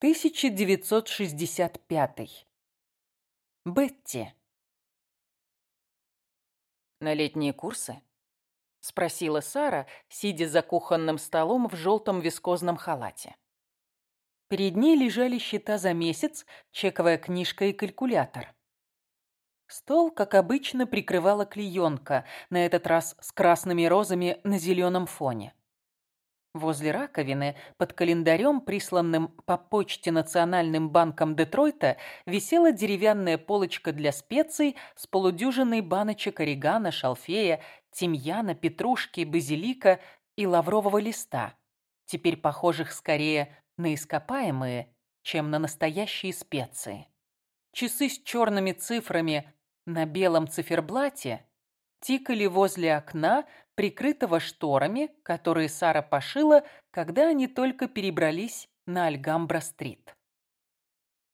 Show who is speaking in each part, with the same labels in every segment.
Speaker 1: 1965. Бетти. «На летние курсы?» — спросила Сара, сидя за кухонным столом в желтом вискозном халате. Перед ней лежали счета за месяц, чековая книжка и калькулятор. Стол, как обычно, прикрывала клеенка, на этот раз с красными розами на зеленом фоне. Возле раковины, под календарем, присланным по почте Национальным банком Детройта, висела деревянная полочка для специй с полудюжиной баночек орегано, шалфея, тимьяна, петрушки, базилика и лаврового листа, теперь похожих скорее на ископаемые, чем на настоящие специи. Часы с черными цифрами на белом циферблате тикали возле окна, прикрытого шторами, которые Сара пошила, когда они только перебрались на Альгамбра-стрит.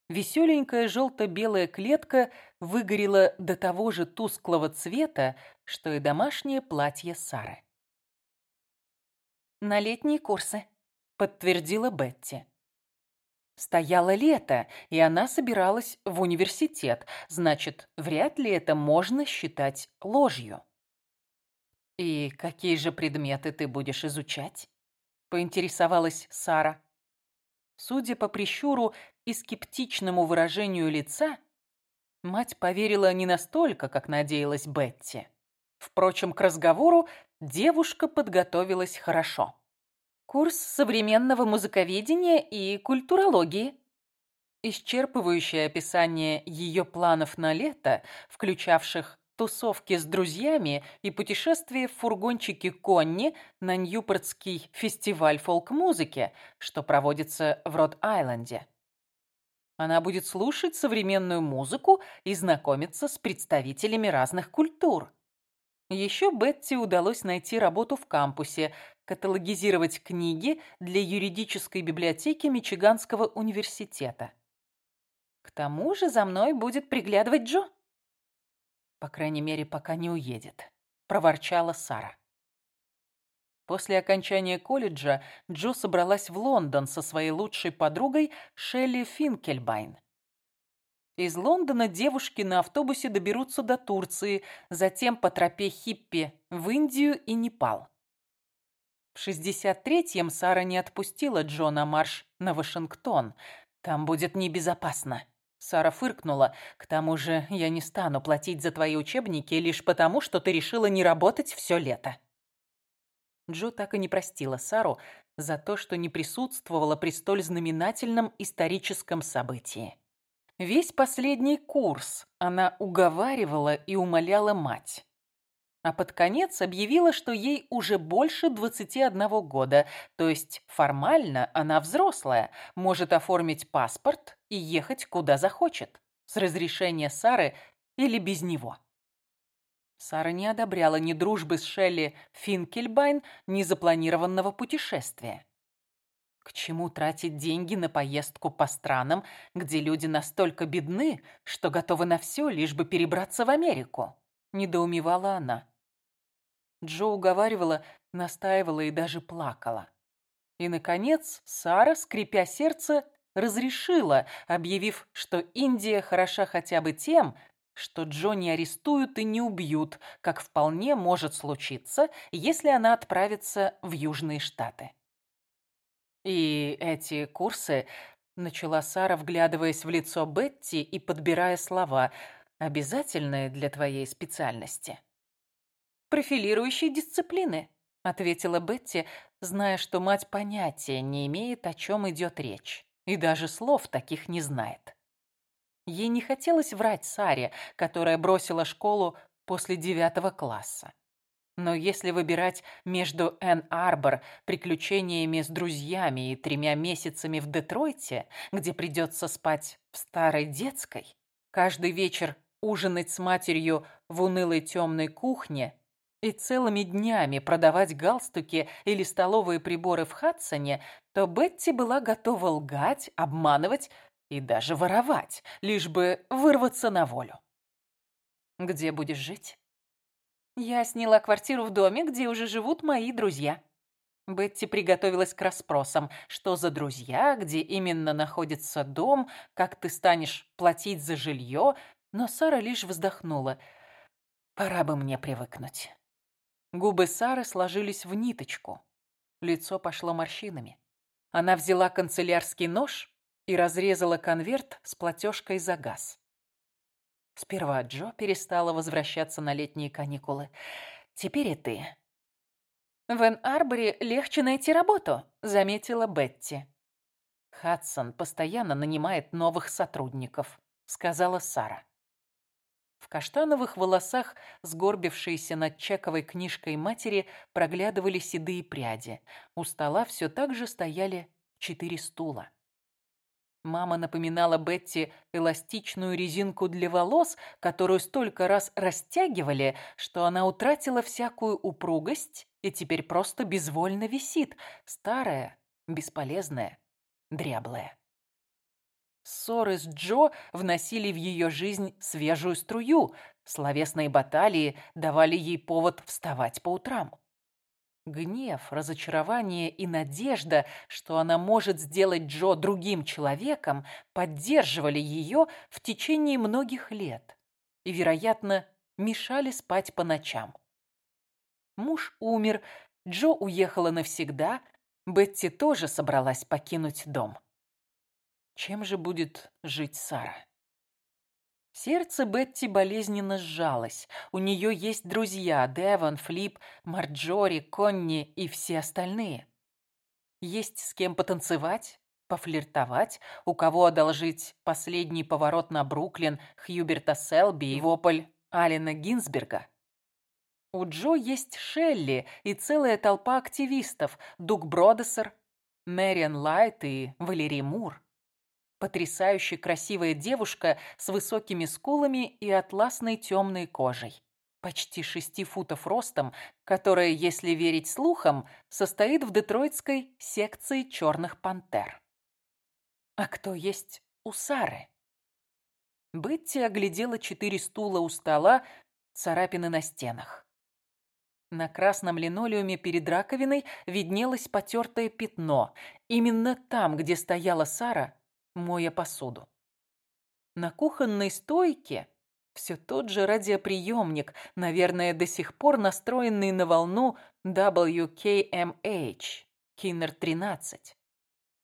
Speaker 1: Веселенькая желто-белая клетка выгорела до того же тусклого цвета, что и домашнее платье Сары. «На летние курсы», — подтвердила Бетти. Стояло лето, и она собиралась в университет, значит, вряд ли это можно считать ложью. «И какие же предметы ты будешь изучать?» — поинтересовалась Сара. Судя по прищуру и скептичному выражению лица, мать поверила не настолько, как надеялась Бетти. Впрочем, к разговору девушка подготовилась хорошо. Курс современного музыковедения и культурологии. Исчерпывающее описание ее планов на лето, включавших тусовки с друзьями и путешествие в фургончике Конни на Ньюпортский фестиваль фолк-музыки, что проводится в Род-Айленде. Она будет слушать современную музыку и знакомиться с представителями разных культур. Еще Бетти удалось найти работу в кампусе, каталогизировать книги для юридической библиотеки Мичиганского университета. К тому же за мной будет приглядывать Джо. По крайней мере, пока не уедет, проворчала Сара. После окончания колледжа Джо собралась в Лондон со своей лучшей подругой Шелли Финкельбайн. Из Лондона девушки на автобусе доберутся до Турции, затем по тропе Хиппи в Индию и Непал. В 63-м Сара не отпустила Джона марш на Вашингтон. Там будет небезопасно. Сара фыркнула. «К тому же я не стану платить за твои учебники лишь потому, что ты решила не работать все лето». Джо так и не простила Сару за то, что не присутствовала при столь знаменательном историческом событии. Весь последний курс она уговаривала и умоляла мать. А под конец объявила, что ей уже больше 21 года, то есть формально она взрослая, может оформить паспорт и ехать куда захочет, с разрешения Сары или без него. Сара не одобряла ни дружбы с Шелли Финкельбайн, ни запланированного путешествия. К чему тратить деньги на поездку по странам, где люди настолько бедны, что готовы на все, лишь бы перебраться в Америку? Недоумевала она. Джо уговаривала, настаивала и даже плакала. И, наконец, Сара, скрипя сердце, разрешила, объявив, что Индия хороша хотя бы тем, что Джо не арестуют и не убьют, как вполне может случиться, если она отправится в Южные Штаты. «И эти курсы...» — начала Сара, вглядываясь в лицо Бетти и подбирая слова, «обязательные для твоей специальности». «Профилирующие дисциплины», — ответила Бетти, зная, что мать понятия не имеет, о чем идет речь, и даже слов таких не знает. Ей не хотелось врать Саре, которая бросила школу после девятого класса. Но если выбирать между Энн-Арбор, приключениями с друзьями и тремя месяцами в Детройте, где придется спать в старой детской, каждый вечер ужинать с матерью в унылой темной кухне и целыми днями продавать галстуки или столовые приборы в Хадсоне, то Бетти была готова лгать, обманывать и даже воровать, лишь бы вырваться на волю. «Где будешь жить?» Я сняла квартиру в доме, где уже живут мои друзья. Бетти приготовилась к расспросам. Что за друзья, где именно находится дом, как ты станешь платить за жилье, но Сара лишь вздохнула. Пора бы мне привыкнуть. Губы Сары сложились в ниточку. Лицо пошло морщинами. Она взяла канцелярский нож и разрезала конверт с платежкой за газ. Сперва Джо перестала возвращаться на летние каникулы. Теперь и ты. «В Эн-Арборе легче найти работу», — заметила Бетти. «Хадсон постоянно нанимает новых сотрудников», — сказала Сара. В каштановых волосах, сгорбившейся над чековой книжкой матери, проглядывали седые пряди. У стола все так же стояли четыре стула. Мама напоминала Бетти эластичную резинку для волос, которую столько раз растягивали, что она утратила всякую упругость и теперь просто безвольно висит, старая, бесполезная, дряблая. Ссоры с Джо вносили в ее жизнь свежую струю, словесные баталии давали ей повод вставать по утрам. Гнев, разочарование и надежда, что она может сделать Джо другим человеком, поддерживали ее в течение многих лет и, вероятно, мешали спать по ночам. Муж умер, Джо уехала навсегда, Бетти тоже собралась покинуть дом. Чем же будет жить Сара? Сердце Бетти болезненно сжалось. У нее есть друзья – Девон, Флип, Марджори, Конни и все остальные. Есть с кем потанцевать, пофлиртовать, у кого одолжить последний поворот на Бруклин Хьюберта Селби и вопль Алина Гинзберга. У Джо есть Шелли и целая толпа активистов – Дуг Бродессер, Мэриан Лайт и Валерий Мур. Потрясающе красивая девушка с высокими скулами и атласной темной кожей. Почти шести футов ростом, которая, если верить слухам, состоит в детройтской секции черных пантер. А кто есть у Сары? Бетти оглядела четыре стула у стола, царапины на стенах. На красном линолеуме перед раковиной виднелось потертое пятно. Именно там, где стояла Сара, моя посуду. На кухонной стойке все тот же радиоприемник, наверное, до сих пор настроенный на волну WKMH, Киннер 13.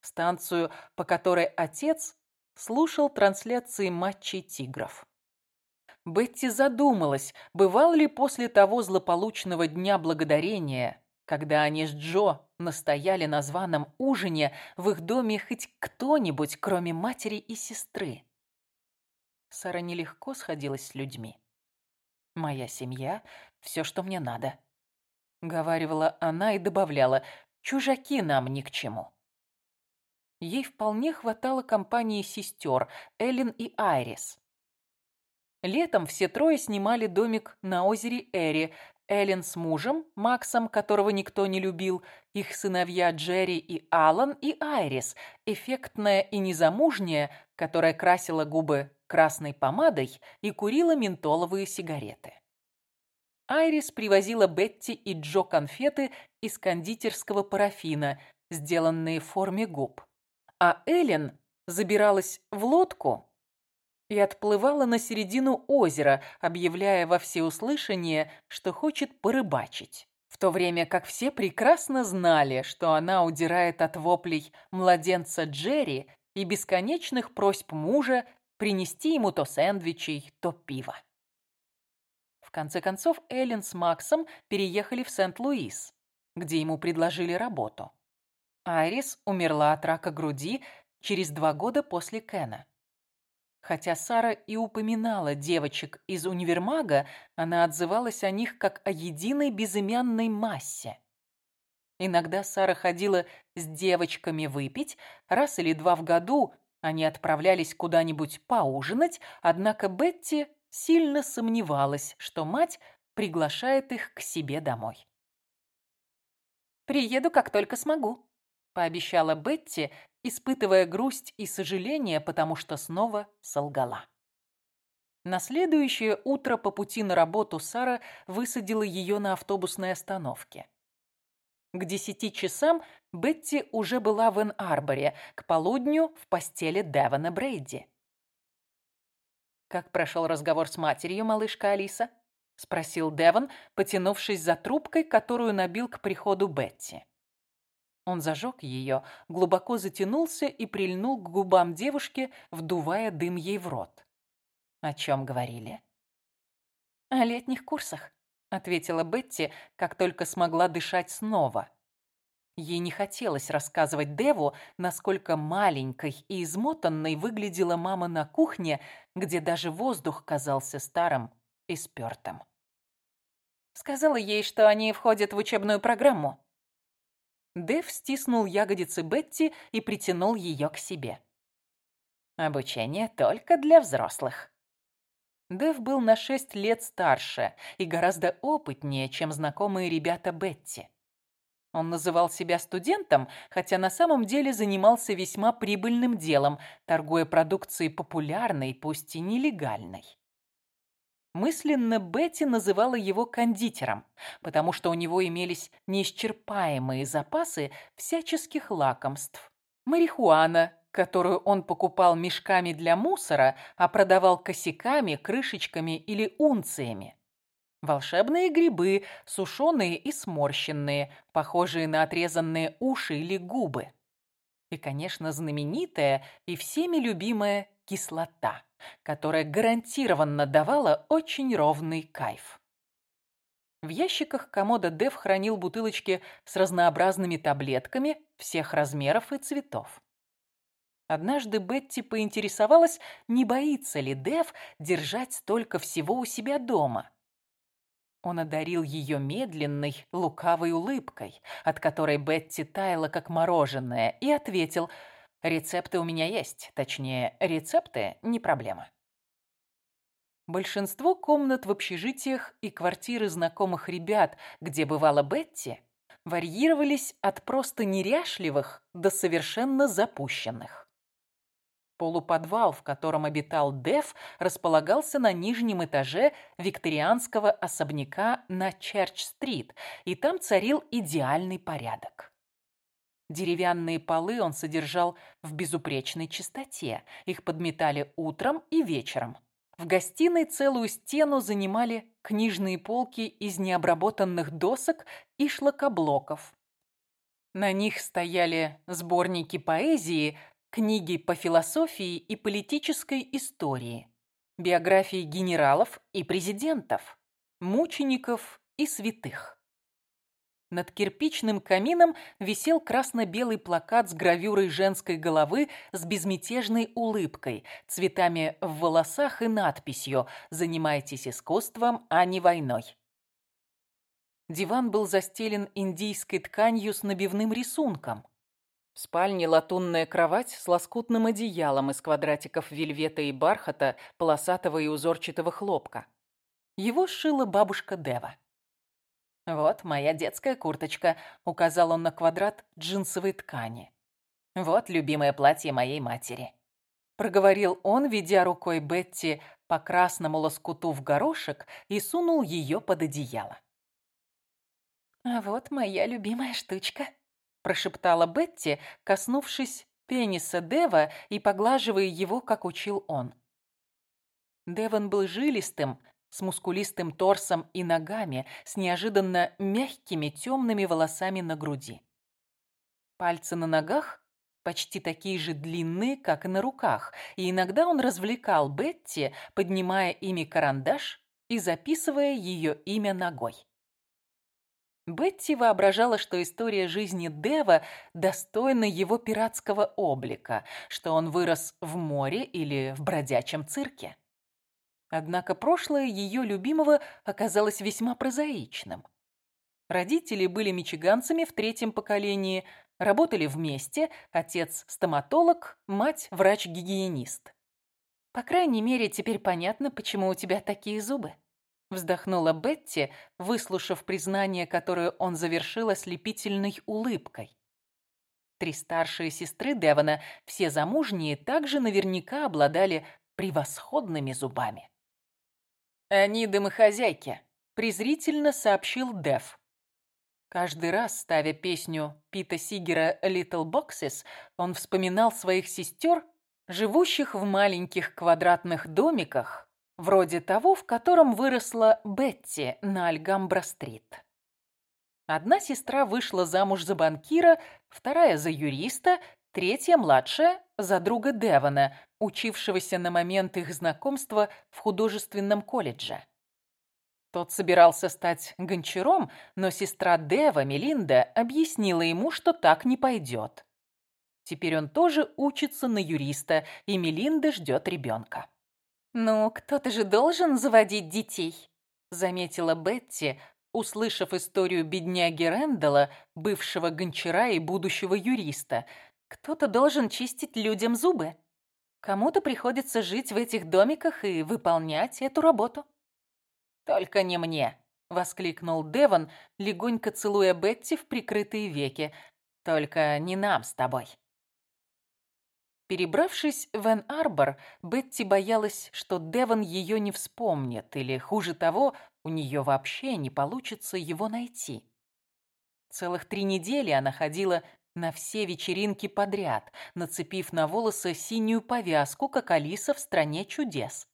Speaker 1: Станцию, по которой отец слушал трансляции матчей «Тигров». Бетти задумалась, бывал ли после того злополучного Дня Благодарения когда они с Джо настояли на званом ужине, в их доме хоть кто-нибудь, кроме матери и сестры. Сара нелегко сходилась с людьми. «Моя семья — все, что мне надо», — говаривала она и добавляла, «чужаки нам ни к чему». Ей вполне хватало компании сестер Эллен и Айрис. Летом все трое снимали домик на озере Эри, Эллен с мужем, Максом, которого никто не любил, их сыновья Джерри и Алан и Айрис, эффектная и незамужняя, которая красила губы красной помадой и курила ментоловые сигареты. Айрис привозила Бетти и Джо конфеты из кондитерского парафина, сделанные в форме губ. А Эллен забиралась в лодку и отплывала на середину озера, объявляя во всеуслышание, что хочет порыбачить. В то время как все прекрасно знали, что она удирает от воплей младенца Джерри и бесконечных просьб мужа принести ему то сэндвичей, то пиво. В конце концов, Эллен с Максом переехали в Сент-Луис, где ему предложили работу. Айрис умерла от рака груди через два года после Кена. Хотя Сара и упоминала девочек из универмага, она отзывалась о них как о единой безымянной массе. Иногда Сара ходила с девочками выпить, раз или два в году они отправлялись куда-нибудь поужинать, однако Бетти сильно сомневалась, что мать приглашает их к себе домой. «Приеду, как только смогу», — пообещала Бетти, испытывая грусть и сожаление, потому что снова солгала. На следующее утро по пути на работу Сара высадила ее на автобусной остановке. К десяти часам Бетти уже была в Эн-Арборе, к полудню в постели Девона Брейди. «Как прошел разговор с матерью, малышка Алиса?» — спросил Девон, потянувшись за трубкой, которую набил к приходу Бетти. Он зажег ее, глубоко затянулся и прильнул к губам девушки, вдувая дым ей в рот. О чем говорили? «О летних курсах», — ответила Бетти, как только смогла дышать снова. Ей не хотелось рассказывать Деву, насколько маленькой и измотанной выглядела мама на кухне, где даже воздух казался старым и спёртым. Сказала ей, что они входят в учебную программу. Дэв стиснул ягодицы Бетти и притянул ее к себе. Обучение только для взрослых. Дэв был на шесть лет старше и гораздо опытнее, чем знакомые ребята Бетти. Он называл себя студентом, хотя на самом деле занимался весьма прибыльным делом, торгуя продукцией популярной, пусть и нелегальной. Мысленно Бетти называла его кондитером, потому что у него имелись неисчерпаемые запасы всяческих лакомств. Марихуана, которую он покупал мешками для мусора, а продавал косяками, крышечками или унциями. Волшебные грибы, сушеные и сморщенные, похожие на отрезанные уши или губы. И, конечно, знаменитая и всеми любимая кислота, которая гарантированно давала очень ровный кайф. В ящиках комода Дев хранил бутылочки с разнообразными таблетками всех размеров и цветов. Однажды Бетти поинтересовалась, не боится ли Дев держать столько всего у себя дома. Он одарил ее медленной, лукавой улыбкой, от которой Бетти таяла как мороженое, и ответил «Рецепты у меня есть, точнее, рецепты не проблема». Большинство комнат в общежитиях и квартиры знакомых ребят, где бывала Бетти, варьировались от просто неряшливых до совершенно запущенных. Полуподвал, в котором обитал Дев, располагался на нижнем этаже викторианского особняка на Черч-стрит, и там царил идеальный порядок. Деревянные полы он содержал в безупречной чистоте. Их подметали утром и вечером. В гостиной целую стену занимали книжные полки из необработанных досок и шлакоблоков. На них стояли сборники поэзии, книги по философии и политической истории, биографии генералов и президентов, мучеников и святых. Над кирпичным камином висел красно-белый плакат с гравюрой женской головы с безмятежной улыбкой, цветами в волосах и надписью «Занимайтесь искусством, а не войной». Диван был застелен индийской тканью с набивным рисунком. В спальне латунная кровать с лоскутным одеялом из квадратиков вельвета и бархата, полосатого и узорчатого хлопка. Его сшила бабушка Дева. «Вот моя детская курточка», — указал он на квадрат джинсовой ткани. «Вот любимое платье моей матери». Проговорил он, ведя рукой Бетти по красному лоскуту в горошек и сунул ее под одеяло. «А вот моя любимая штучка», прошептала Бетти, коснувшись пениса Дева и поглаживая его, как учил он. Девон был жилистым, с мускулистым торсом и ногами, с неожиданно мягкими темными волосами на груди. Пальцы на ногах почти такие же длинные, как и на руках, и иногда он развлекал Бетти, поднимая ими карандаш и записывая ее имя ногой. Бетти воображала, что история жизни Дева достойна его пиратского облика, что он вырос в море или в бродячем цирке. Однако прошлое ее любимого оказалось весьма прозаичным. Родители были мичиганцами в третьем поколении, работали вместе, отец – стоматолог, мать – врач-гигиенист. По крайней мере, теперь понятно, почему у тебя такие зубы. Вздохнула Бетти, выслушав признание, которое он завершил ослепительной улыбкой. Три старшие сестры Девона, все замужние, также наверняка обладали превосходными зубами. «Они домохозяйки», — презрительно сообщил Дев. Каждый раз, ставя песню Пита Сигера «Little Boxes», он вспоминал своих сестер, живущих в маленьких квадратных домиках, вроде того, в котором выросла Бетти на Альгамбра-стрит. Одна сестра вышла замуж за банкира, вторая за юриста, третья, младшая, за друга Девона, учившегося на момент их знакомства в художественном колледже. Тот собирался стать гончаром, но сестра Дева, Мелинда, объяснила ему, что так не пойдет. Теперь он тоже учится на юриста, и Мелинда ждет ребенка. «Ну, кто-то же должен заводить детей», — заметила Бетти, услышав историю бедняги Рэндала, бывшего гончара и будущего юриста. «Кто-то должен чистить людям зубы. Кому-то приходится жить в этих домиках и выполнять эту работу». «Только не мне!» — воскликнул Деван, легонько целуя Бетти в прикрытые веки. «Только не нам с тобой!» Перебравшись в Эн-Арбор, Бетти боялась, что Деван ее не вспомнит, или, хуже того, у нее вообще не получится его найти. Целых три недели она ходила на все вечеринки подряд, нацепив на волосы синюю повязку, как Алиса в «Стране чудес»,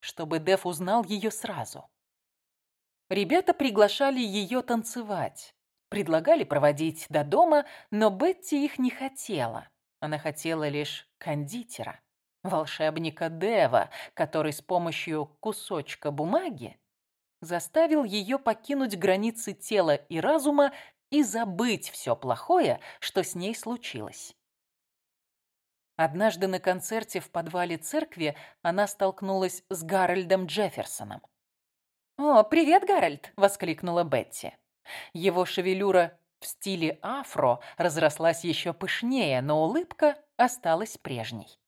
Speaker 1: чтобы Дев узнал ее сразу. Ребята приглашали ее танцевать. Предлагали проводить до дома, но Бетти их не хотела. Она хотела лишь кондитера, волшебника Дева, который с помощью кусочка бумаги заставил ее покинуть границы тела и разума и забыть все плохое, что с ней случилось. Однажды на концерте в подвале церкви она столкнулась с Гарольдом Джефферсоном. «О, привет, Гарольд!» — воскликнула Бетти. Его шевелюра в стиле афро разрослась еще пышнее, но улыбка осталась прежней.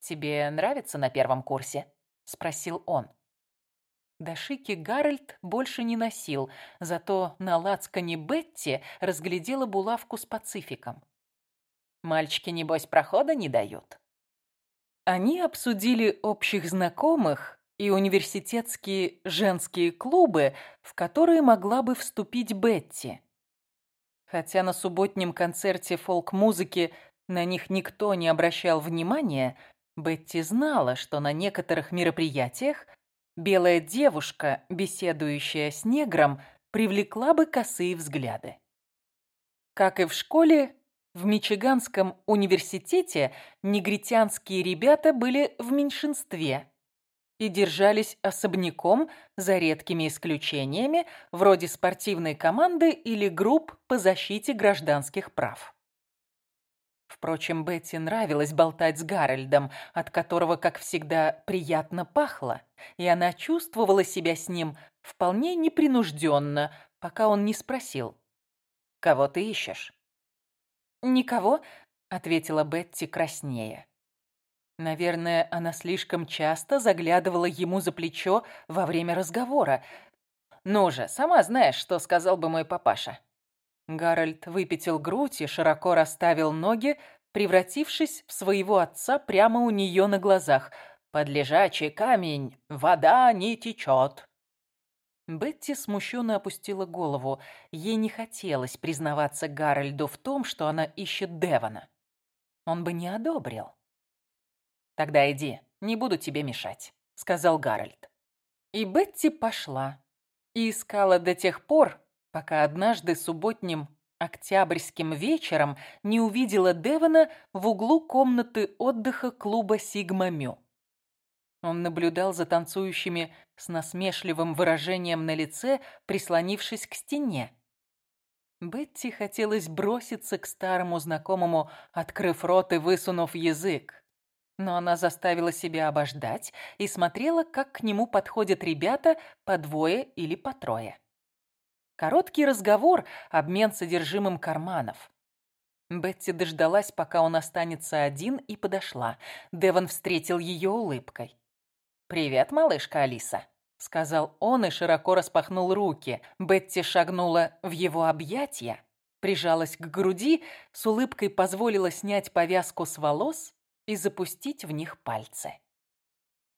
Speaker 1: «Тебе нравится на первом курсе?» — спросил он. Дашики Гарольд больше не носил, зато на лацкане Бетти разглядела булавку с пацификом. «Мальчики, небось, прохода не дают?» Они обсудили общих знакомых и университетские женские клубы, в которые могла бы вступить Бетти. Хотя на субботнем концерте фолк-музыки на них никто не обращал внимания, Бетти знала, что на некоторых мероприятиях белая девушка, беседующая с негром, привлекла бы косые взгляды. Как и в школе, в Мичиганском университете негритянские ребята были в меньшинстве, и держались особняком, за редкими исключениями, вроде спортивной команды или групп по защите гражданских прав. Впрочем, Бетти нравилось болтать с Гарольдом, от которого, как всегда, приятно пахло, и она чувствовала себя с ним вполне непринужденно, пока он не спросил «Кого ты ищешь?» «Никого», — ответила Бетти краснее. Наверное, она слишком часто заглядывала ему за плечо во время разговора. «Ну же, сама знаешь, что сказал бы мой папаша». Гарольд выпятил грудь и широко расставил ноги, превратившись в своего отца прямо у нее на глазах. «Под лежачий камень вода не течет». Бетти смущенно опустила голову. Ей не хотелось признаваться Гарольду в том, что она ищет Девона. Он бы не одобрил. «Тогда иди, не буду тебе мешать», — сказал Гарольд. И Бетти пошла. И искала до тех пор, пока однажды субботним октябрьским вечером не увидела Девона в углу комнаты отдыха клуба «Сигма Мю». Он наблюдал за танцующими с насмешливым выражением на лице, прислонившись к стене. Бетти хотелось броситься к старому знакомому, открыв рот и высунув язык. Но она заставила себя обождать и смотрела, как к нему подходят ребята по двое или по трое. Короткий разговор, обмен содержимым карманов. Бетти дождалась, пока он останется один, и подошла. Деван встретил ее улыбкой. «Привет, малышка Алиса», — сказал он и широко распахнул руки. Бетти шагнула в его объятия, прижалась к груди, с улыбкой позволила снять повязку с волос и запустить в них пальцы.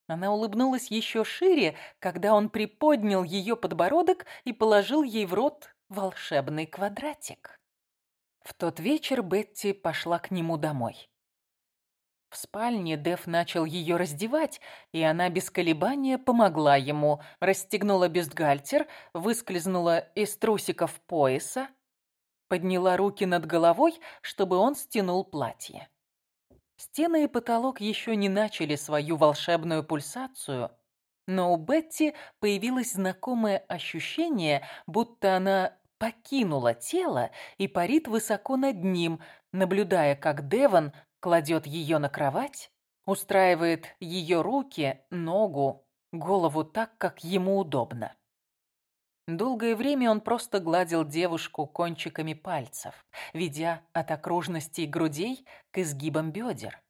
Speaker 1: Она улыбнулась еще шире, когда он приподнял ее подбородок и положил ей в рот волшебный квадратик. В тот вечер Бетти пошла к нему домой. В спальне Дев начал ее раздевать, и она без колебания помогла ему, расстегнула бюстгальтер, выскользнула из трусиков пояса, подняла руки над головой, чтобы он стянул платье. Стены и потолок еще не начали свою волшебную пульсацию, но у Бетти появилось знакомое ощущение, будто она покинула тело и парит высоко над ним, наблюдая, как Деван кладет ее на кровать, устраивает ее руки, ногу, голову так, как ему удобно. Долгое время он просто гладил девушку кончиками пальцев, ведя от окружностей грудей к изгибам бедер.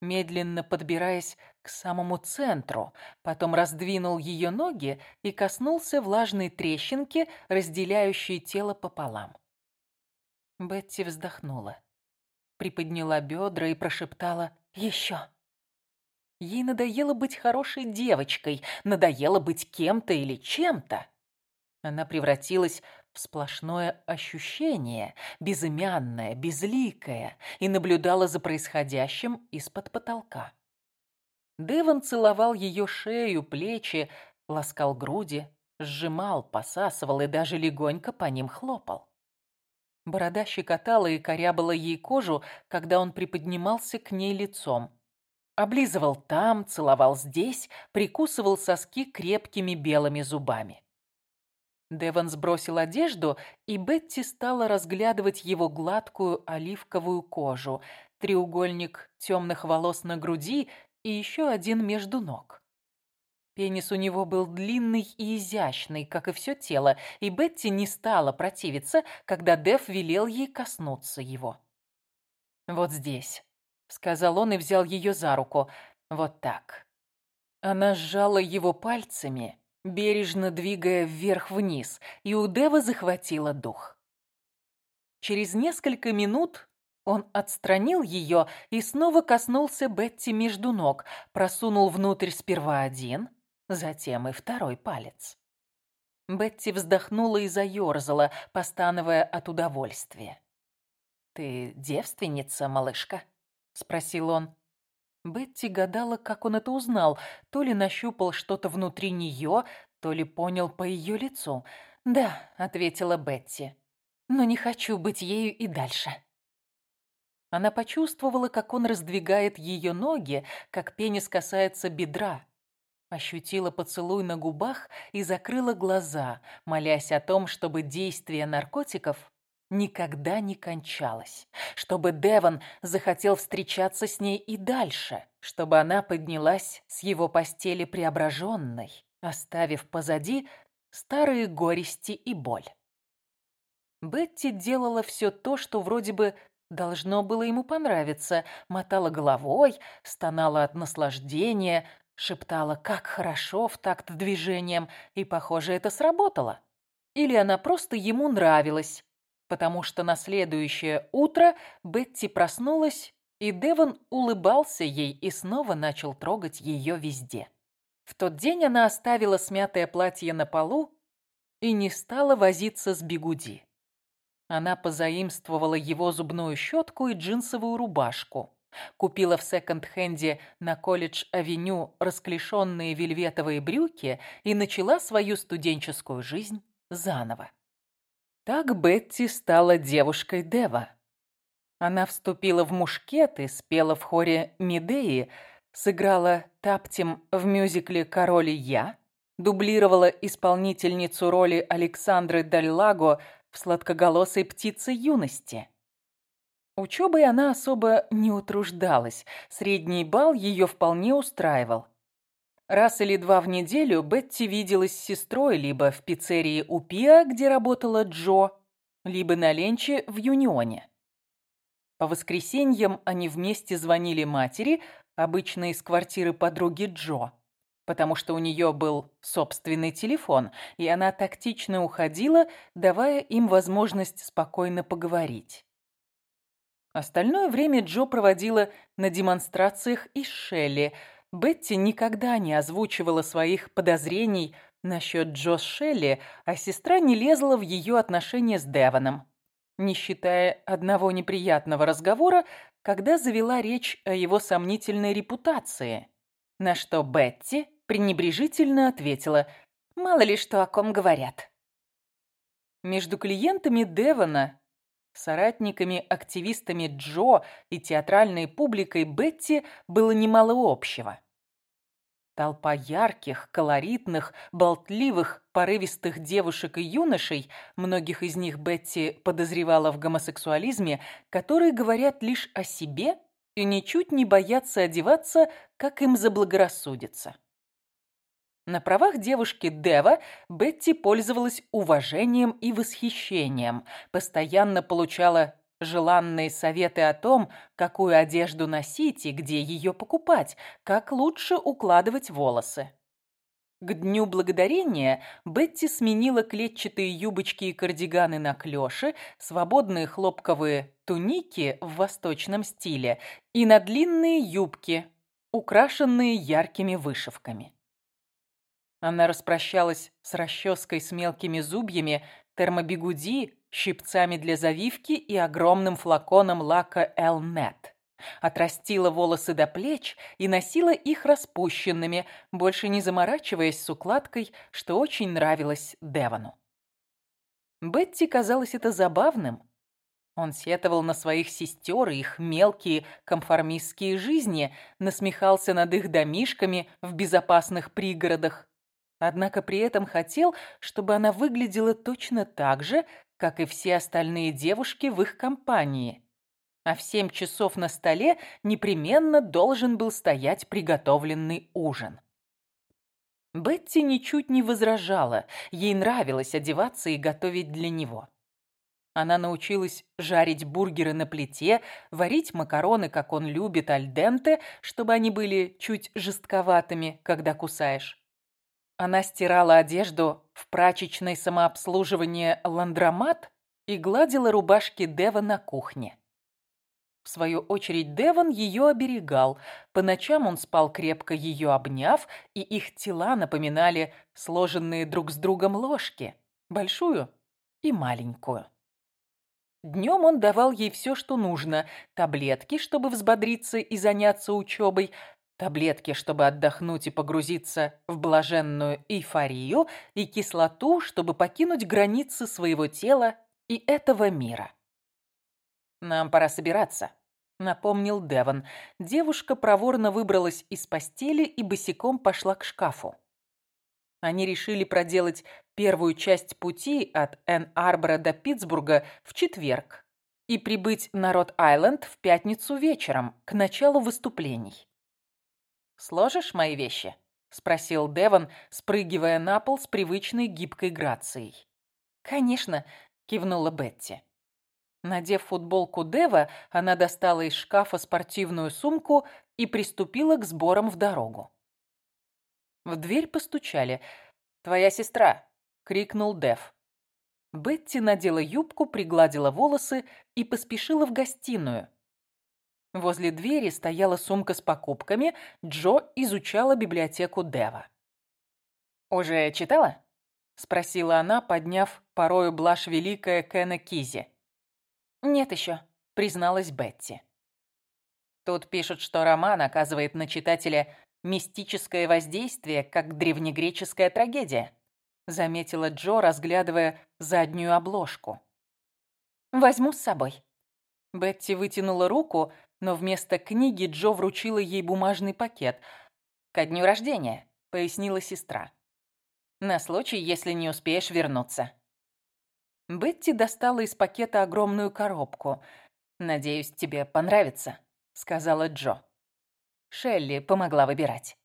Speaker 1: Медленно подбираясь к самому центру, потом раздвинул ее ноги и коснулся влажной трещинки, разделяющей тело пополам. Бетти вздохнула приподняла бедра и прошептала «Еще». Ей надоело быть хорошей девочкой, надоело быть кем-то или чем-то. Она превратилась в сплошное ощущение, безымянное, безликое, и наблюдала за происходящим из-под потолка. Деван целовал ее шею, плечи, ласкал груди, сжимал, посасывал и даже легонько по ним хлопал. Борода щекотала и корябала ей кожу, когда он приподнимался к ней лицом. Облизывал там, целовал здесь, прикусывал соски крепкими белыми зубами. Деван сбросил одежду, и Бетти стала разглядывать его гладкую оливковую кожу, треугольник темных волос на груди и еще один между ног. Пенис у него был длинный и изящный, как и все тело, и Бетти не стала противиться, когда Дев велел ей коснуться его. «Вот здесь», — сказал он и взял ее за руку. «Вот так». Она сжала его пальцами, бережно двигая вверх-вниз, и у Дева захватила дух. Через несколько минут он отстранил ее и снова коснулся Бетти между ног, просунул внутрь сперва один, затем и второй палец. Бетти вздохнула и заёрзала, постановая от удовольствия. «Ты девственница, малышка?» — спросил он. Бетти гадала, как он это узнал, то ли нащупал что-то внутри неё, то ли понял по её лицу. «Да», — ответила Бетти, — «но не хочу быть ею и дальше». Она почувствовала, как он раздвигает её ноги, как пенис касается бедра, Ощутила поцелуй на губах и закрыла глаза, молясь о том, чтобы действие наркотиков никогда не кончалось, чтобы Деван захотел встречаться с ней и дальше, чтобы она поднялась с его постели преображенной, оставив позади старые горести и боль. Бетти делала все то, что вроде бы должно было ему понравиться, мотала головой, стонала от наслаждения, Шептала, как хорошо в такт движением, и, похоже, это сработало. Или она просто ему нравилась, потому что на следующее утро Бетти проснулась, и Девон улыбался ей и снова начал трогать ее везде. В тот день она оставила смятое платье на полу и не стала возиться с бигуди. Она позаимствовала его зубную щетку и джинсовую рубашку. Купила в секонд-хенде на колледж-авеню расклешенные вельветовые брюки и начала свою студенческую жизнь заново. Так Бетти стала девушкой Дева. Она вступила в мушкеты, спела в хоре Медеи, сыграла таптем в мюзикле «Король и я», дублировала исполнительницу роли Александры Дальлаго в «Сладкоголосой птице юности». Учебой она особо не утруждалась, средний балл ее вполне устраивал. Раз или два в неделю Бетти виделась с сестрой либо в пиццерии у Пиа, где работала Джо, либо на ленче в Юнионе. По воскресеньям они вместе звонили матери, обычно из квартиры подруги Джо, потому что у нее был собственный телефон, и она тактично уходила, давая им возможность спокойно поговорить. Остальное время Джо проводила на демонстрациях из Шелли. Бетти никогда не озвучивала своих подозрений насчет Джо Шелли, а сестра не лезла в ее отношения с Девоном, не считая одного неприятного разговора, когда завела речь о его сомнительной репутации, на что Бетти пренебрежительно ответила «Мало ли что о ком говорят». Между клиентами Девона, соратниками, активистами Джо и театральной публикой Бетти было немало общего. Толпа ярких, колоритных, болтливых, порывистых девушек и юношей, многих из них Бетти подозревала в гомосексуализме, которые говорят лишь о себе и ничуть не боятся одеваться, как им заблагорассудится. На правах девушки Дева Бетти пользовалась уважением и восхищением, постоянно получала желанные советы о том, какую одежду носить и где ее покупать, как лучше укладывать волосы. К Дню Благодарения Бетти сменила клетчатые юбочки и кардиганы на клёши, свободные хлопковые туники в восточном стиле и на длинные юбки, украшенные яркими вышивками. Она распрощалась с расческой с мелкими зубьями, термобигуди, щипцами для завивки и огромным флаконом лака Элнет. Отрастила волосы до плеч и носила их распущенными, больше не заморачиваясь с укладкой, что очень нравилось Девану. Бетти казалось это забавным. Он сетовал на своих сестер и их мелкие конформистские жизни, насмехался над их домишками в безопасных пригородах, Однако при этом хотел, чтобы она выглядела точно так же, как и все остальные девушки в их компании. А в семь часов на столе непременно должен был стоять приготовленный ужин. Бетти ничуть не возражала, ей нравилось одеваться и готовить для него. Она научилась жарить бургеры на плите, варить макароны, как он любит, альденте, чтобы они были чуть жестковатыми, когда кусаешь. Она стирала одежду в прачечной самообслуживании «Ландромат» и гладила рубашки Дева на кухне. В свою очередь Девон ее оберегал. По ночам он спал крепко ее обняв, и их тела напоминали сложенные друг с другом ложки, большую и маленькую. Днем он давал ей все, что нужно. Таблетки, чтобы взбодриться и заняться учебой, таблетки, чтобы отдохнуть и погрузиться в блаженную эйфорию, и кислоту, чтобы покинуть границы своего тела и этого мира. «Нам пора собираться», — напомнил Девон. Девушка проворно выбралась из постели и босиком пошла к шкафу. Они решили проделать первую часть пути от Энн-Арбора до Питтсбурга в четверг и прибыть на Рот-Айленд в пятницу вечером, к началу выступлений. «Сложишь мои вещи?» — спросил Деван, спрыгивая на пол с привычной гибкой грацией. «Конечно», — кивнула Бетти. Надев футболку Дева, она достала из шкафа спортивную сумку и приступила к сборам в дорогу. В дверь постучали. «Твоя сестра!» — крикнул Дев. Бетти надела юбку, пригладила волосы и поспешила в гостиную, Возле двери стояла сумка с покупками, Джо изучала библиотеку Дева. «Уже читала?» — спросила она, подняв порою блажь великая Кена Кизи. «Нет еще», — призналась Бетти. Тут пишут, что роман оказывает на читателя мистическое воздействие, как древнегреческая трагедия, заметила Джо, разглядывая заднюю обложку. «Возьму с собой». Бетти вытянула руку, но вместо книги Джо вручила ей бумажный пакет. «Ко дню рождения», — пояснила сестра. «На случай, если не успеешь вернуться». Бетти достала из пакета огромную коробку. «Надеюсь, тебе понравится», — сказала Джо. Шелли помогла выбирать.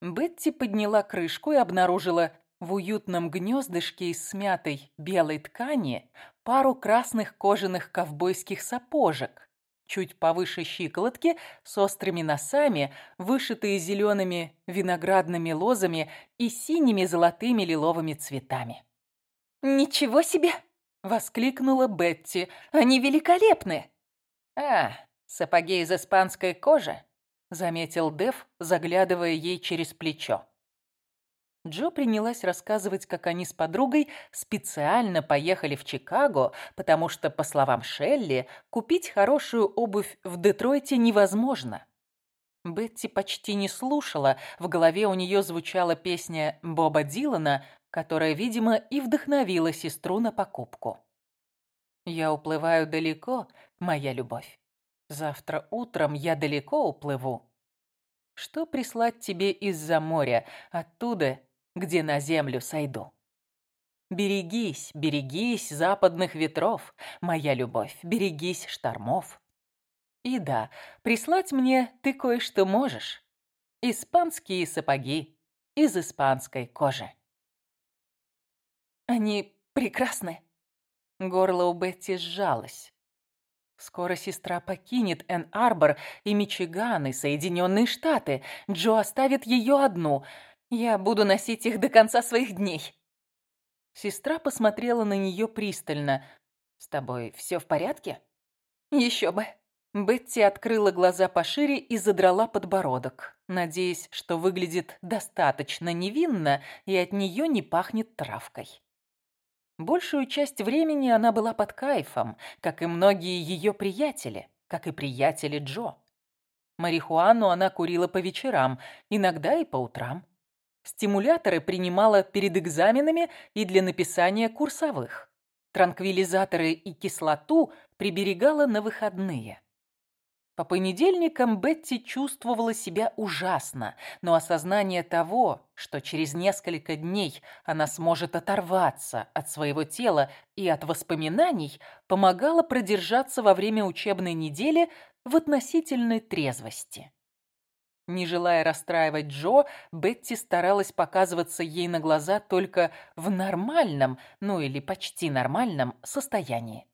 Speaker 1: Бетти подняла крышку и обнаружила в уютном гнездышке из смятой белой ткани пару красных кожаных ковбойских сапожек, чуть повыше щиколотки, с острыми носами, вышитые зелеными виноградными лозами и синими золотыми лиловыми цветами. «Ничего себе!» — воскликнула Бетти. «Они великолепны!» «А, сапоги из испанской кожи», — заметил Дев, заглядывая ей через плечо. Джо принялась рассказывать, как они с подругой специально поехали в Чикаго, потому что, по словам Шелли, купить хорошую обувь в Детройте невозможно. Бетти почти не слушала, в голове у нее звучала песня Боба Дилана, которая, видимо, и вдохновила сестру на покупку. «Я уплываю далеко, моя любовь. Завтра утром я далеко уплыву. Что прислать тебе из-за моря, оттуда, где на землю сойду. Берегись, берегись западных ветров, моя любовь, берегись штормов. И да, прислать мне ты кое-что можешь. Испанские сапоги из испанской кожи. Они прекрасны. Горло у Бетти сжалось. Скоро сестра покинет Энн-Арбор и Мичиган, и Соединенные Штаты. Джо оставит ее одну — я буду носить их до конца своих дней. Сестра посмотрела на нее пристально. «С тобой все в порядке?» «Еще бы». Бетти открыла глаза пошире и задрала подбородок, надеясь, что выглядит достаточно невинно и от нее не пахнет травкой. Большую часть времени она была под кайфом, как и многие ее приятели, как и приятели Джо. Марихуану она курила по вечерам, иногда и по утрам. Стимуляторы принимала перед экзаменами и для написания курсовых. Транквилизаторы и кислоту приберегала на выходные. По понедельникам Бетти чувствовала себя ужасно, но осознание того, что через несколько дней она сможет оторваться от своего тела и от воспоминаний, помогало продержаться во время учебной недели в относительной трезвости. Не желая расстраивать Джо, Бетти старалась показываться ей на глаза только в нормальном, ну или почти нормальном состоянии.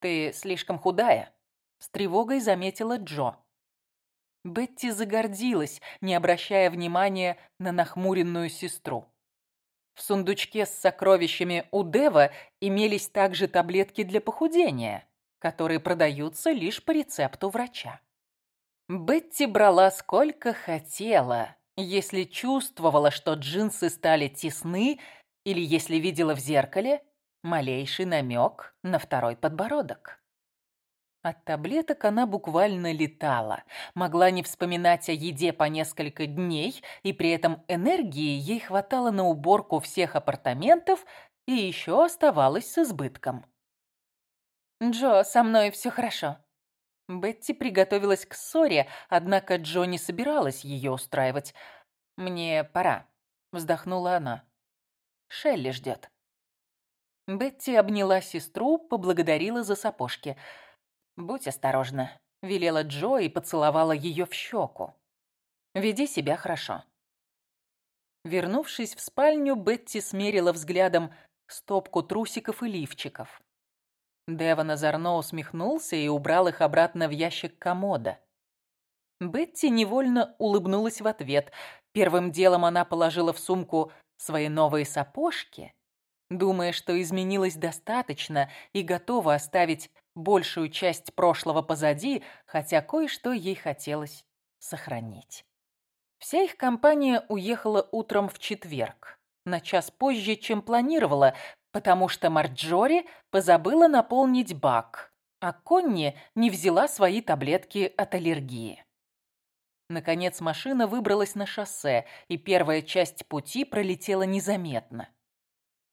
Speaker 1: «Ты слишком худая», — с тревогой заметила Джо. Бетти загордилась, не обращая внимания на нахмуренную сестру. В сундучке с сокровищами у Дева имелись также таблетки для похудения, которые продаются лишь по рецепту врача. Бетти брала сколько хотела, если чувствовала, что джинсы стали тесны, или если видела в зеркале малейший намек на второй подбородок. От таблеток она буквально летала, могла не вспоминать о еде по несколько дней, и при этом энергии ей хватало на уборку всех апартаментов и еще оставалось с избытком. «Джо, со мной все хорошо», Бетти приготовилась к ссоре, однако Джо не собиралась ее устраивать. «Мне пора», — вздохнула она. «Шелли ждет». Бетти обняла сестру, поблагодарила за сапожки. «Будь осторожна», — велела Джо и поцеловала ее в щеку. «Веди себя хорошо». Вернувшись в спальню, Бетти смерила взглядом стопку трусиков и лифчиков. Девон озорно усмехнулся и убрал их обратно в ящик комода. Бетти невольно улыбнулась в ответ. Первым делом она положила в сумку свои новые сапожки, думая, что изменилось достаточно и готова оставить большую часть прошлого позади, хотя кое-что ей хотелось сохранить. Вся их компания уехала утром в четверг, на час позже, чем планировала, потому что Марджори позабыла наполнить бак, а Конни не взяла свои таблетки от аллергии. Наконец машина выбралась на шоссе, и первая часть пути пролетела незаметно.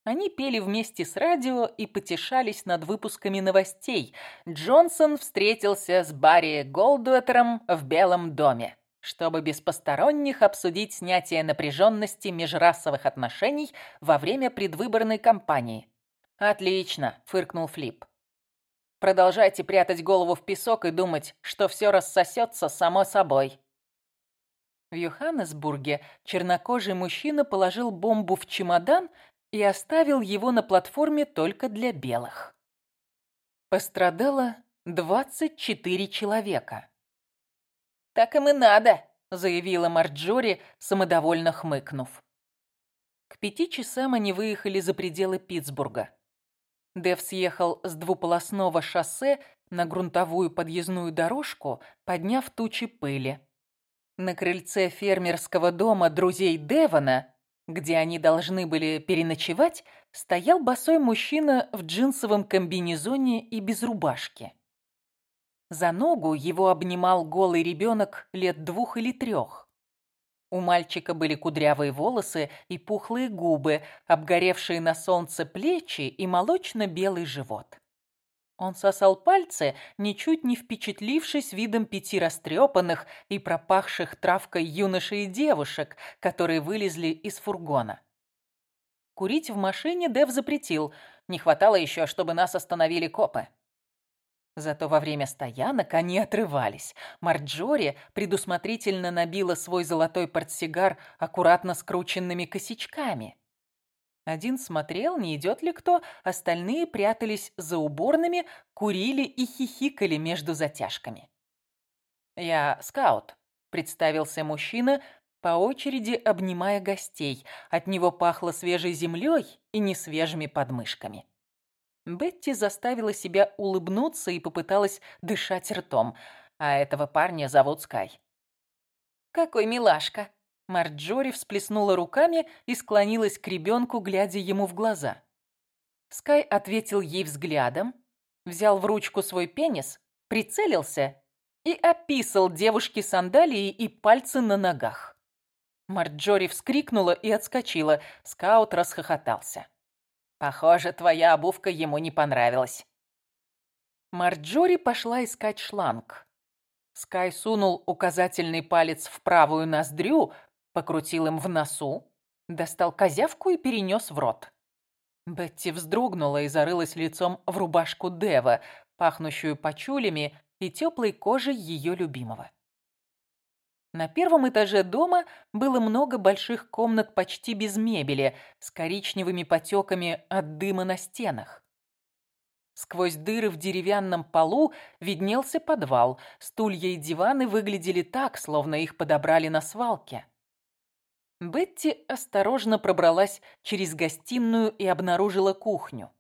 Speaker 1: Они пели вместе с радио и потешались над выпусками новостей. Джонсон встретился с Барри Голдуэтером в Белом доме чтобы без посторонних обсудить снятие напряженности межрасовых отношений во время предвыборной кампании. «Отлично», — фыркнул Флип. «Продолжайте прятать голову в песок и думать, что все рассосется само собой». В Йоханнесбурге чернокожий мужчина положил бомбу в чемодан и оставил его на платформе только для белых. Пострадало 24 человека. «Так им и надо», — заявила Марджори, самодовольно хмыкнув. К пяти часам они выехали за пределы Питтсбурга. Дэв съехал с двуполосного шоссе на грунтовую подъездную дорожку, подняв тучи пыли. На крыльце фермерского дома друзей Девона где они должны были переночевать, стоял босой мужчина в джинсовом комбинезоне и без рубашки. За ногу его обнимал голый ребенок лет двух или трех. У мальчика были кудрявые волосы и пухлые губы, обгоревшие на солнце плечи и молочно-белый живот. Он сосал пальцы, ничуть не впечатлившись видом пяти растрепанных и пропахших травкой юношей и девушек, которые вылезли из фургона. Курить в машине Дэв запретил. Не хватало еще, чтобы нас остановили копы. Зато во время стоянок они отрывались. Марджори предусмотрительно набила свой золотой портсигар аккуратно скрученными косячками. Один смотрел, не идет ли кто, остальные прятались за уборными, курили и хихикали между затяжками. «Я скаут», — представился мужчина, по очереди обнимая гостей. От него пахло свежей землей и несвежими подмышками. Бетти заставила себя улыбнуться и попыталась дышать ртом. А этого парня зовут Скай. «Какой милашка!» Марджори всплеснула руками и склонилась к ребенку, глядя ему в глаза. Скай ответил ей взглядом, взял в ручку свой пенис, прицелился и описал девушке сандалии и пальцы на ногах. Марджори вскрикнула и отскочила. Скаут расхохотался. Похоже, твоя обувка ему не понравилась. Марджори пошла искать шланг. Скай сунул указательный палец в правую ноздрю, покрутил им в носу, достал козявку и перенес в рот. Бетти вздрогнула и зарылась лицом в рубашку Дева, пахнущую пачулями и теплой кожей ее любимого. На первом этаже дома было много больших комнат почти без мебели, с коричневыми потеками от дыма на стенах. Сквозь дыры в деревянном полу виднелся подвал. Стулья и диваны выглядели так, словно их подобрали на свалке. Бетти осторожно пробралась через гостиную и обнаружила кухню.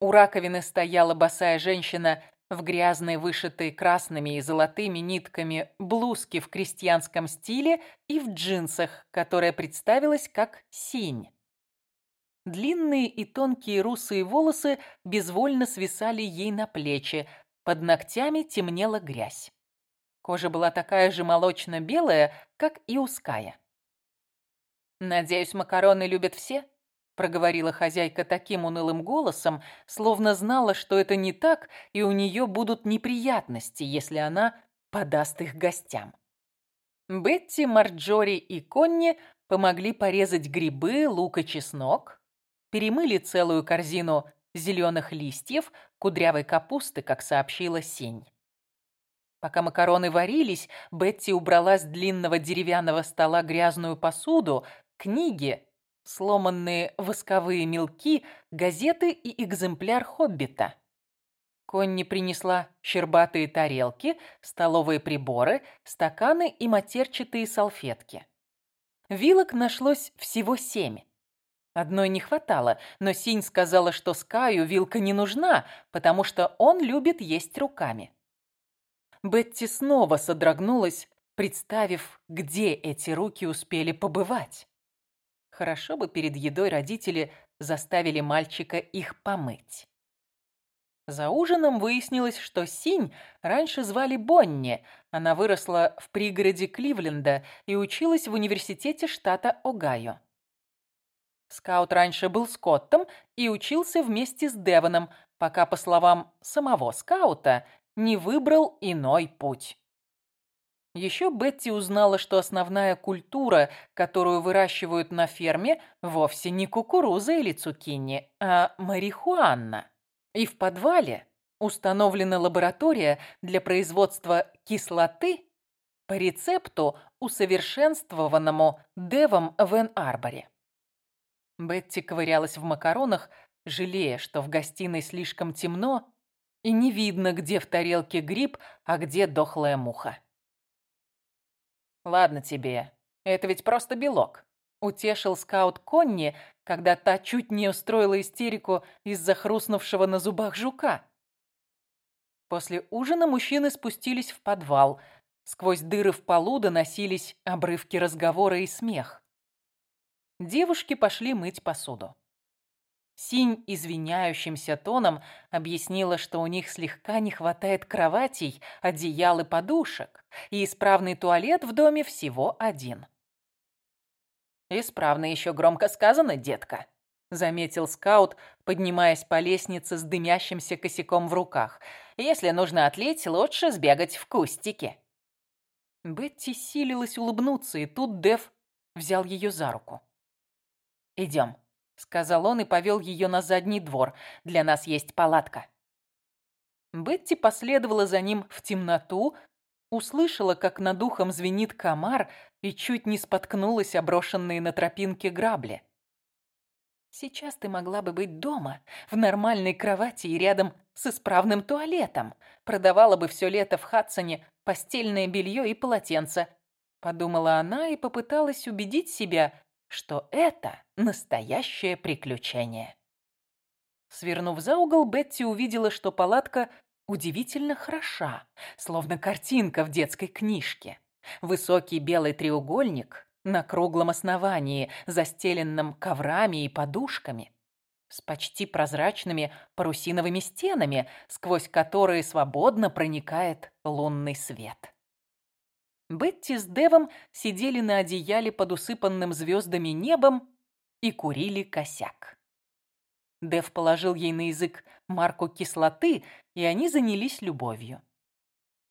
Speaker 1: У раковины стояла босая женщина в грязной, вышитой красными и золотыми нитками блузке в крестьянском стиле и в джинсах, которая представилась как синь. Длинные и тонкие русые волосы безвольно свисали ей на плечи, под ногтями темнела грязь. Кожа была такая же молочно-белая, как и узкая. «Надеюсь, макароны любят все?» Проговорила хозяйка таким унылым голосом, словно знала, что это не так, и у нее будут неприятности, если она подаст их гостям. Бетти, Марджори и Конни помогли порезать грибы, лук и чеснок, перемыли целую корзину зеленых листьев, кудрявой капусты, как сообщила Сень. Пока макароны варились, Бетти убрала с длинного деревянного стола грязную посуду, книги, сломанные восковые мелки, газеты и экземпляр «Хоббита». Конни принесла щербатые тарелки, столовые приборы, стаканы и матерчатые салфетки. Вилок нашлось всего семь. Одной не хватало, но Синь сказала, что Скаю вилка не нужна, потому что он любит есть руками. Бетти снова содрогнулась, представив, где эти руки успели побывать. Хорошо бы перед едой родители заставили мальчика их помыть. За ужином выяснилось, что Синь раньше звали Бонни. Она выросла в пригороде Кливленда и училась в университете штата Огайо. Скаут раньше был Скоттом и учился вместе с Девоном, пока, по словам самого скаута, не выбрал иной путь. Еще Бетти узнала, что основная культура, которую выращивают на ферме, вовсе не кукуруза или цукини, а марихуана. И в подвале установлена лаборатория для производства кислоты по рецепту, усовершенствованному Девом в арборе Бетти ковырялась в макаронах, жалея, что в гостиной слишком темно и не видно, где в тарелке гриб, а где дохлая муха. «Ладно тебе, это ведь просто белок», — утешил скаут Конни, когда та чуть не устроила истерику из-за хрустнувшего на зубах жука. После ужина мужчины спустились в подвал. Сквозь дыры в полу доносились обрывки разговора и смех. девушки пошли мыть посуду. Синь извиняющимся тоном объяснила, что у них слегка не хватает кроватей, одеял и подушек, и исправный туалет в доме всего один. «Исправно еще громко сказано, детка», — заметил скаут, поднимаясь по лестнице с дымящимся косяком в руках. «Если нужно отлить, лучше сбегать в кустики». Бетти силилась улыбнуться, и тут Дев взял ее за руку. «Идем», сказал он и повел ее на задний двор. Для нас есть палатка. Бетти последовала за ним в темноту, услышала, как над ухом звенит комар и чуть не споткнулась оброшенные на тропинке грабли. Сейчас ты могла бы быть дома, в нормальной кровати и рядом с исправным туалетом. Продавала бы все лето в Хадсоне постельное белье и полотенце. Подумала она и попыталась убедить себя, что это настоящее приключение. Свернув за угол, Бетти увидела, что палатка удивительно хороша, словно картинка в детской книжке. Высокий белый треугольник на круглом основании, застеленном коврами и подушками, с почти прозрачными парусиновыми стенами, сквозь которые свободно проникает лунный свет. Бетти с Девом сидели на одеяле под усыпанным звездами небом и курили косяк. Дев положил ей на язык марку кислоты, и они занялись любовью.